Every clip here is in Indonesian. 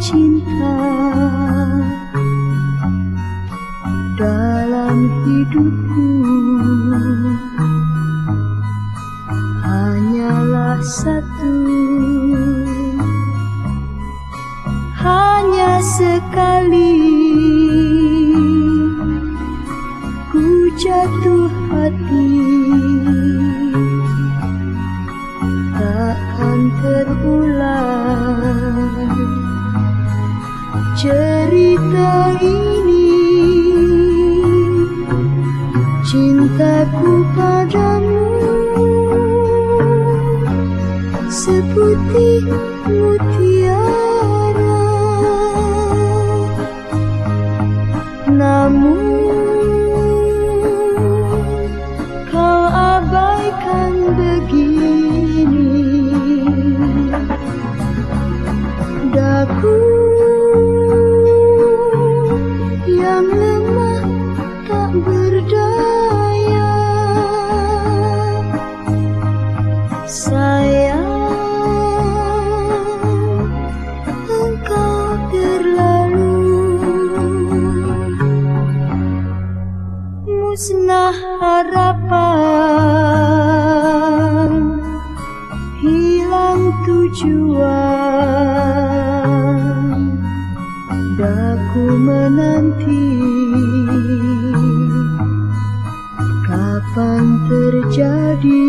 cinta Dalam hidupku. Hanyalah satu Hanya sekali. Ku jatuh hati Takkan terulang Cerita ini. Cintaku padamu. Seputih mutiara musnah harapan. Hilang tujuan. Daku menanti kapan terjadi.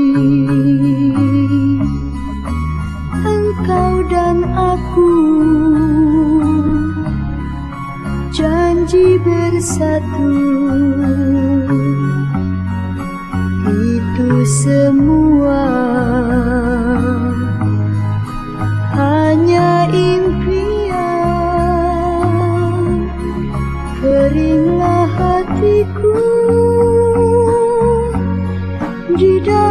Engkau dan aku janji bersatu semua. Hanya impian keringlah hatiku di dalam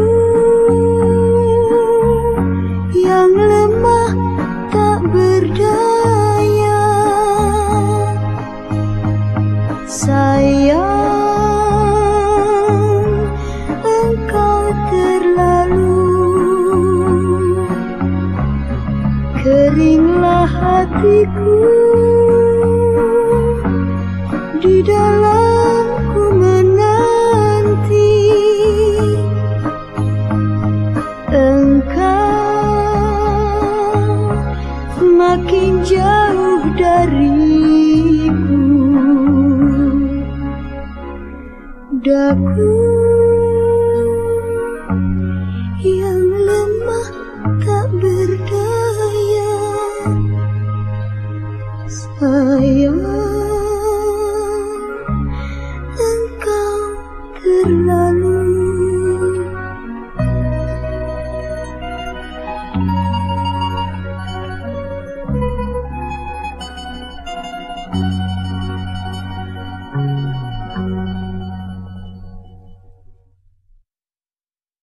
Keringlah hatiku Di dalamku menanti. Engkau Makin jauh dariku. Daku yang lemah tak berdaya. sayang engkau terlalu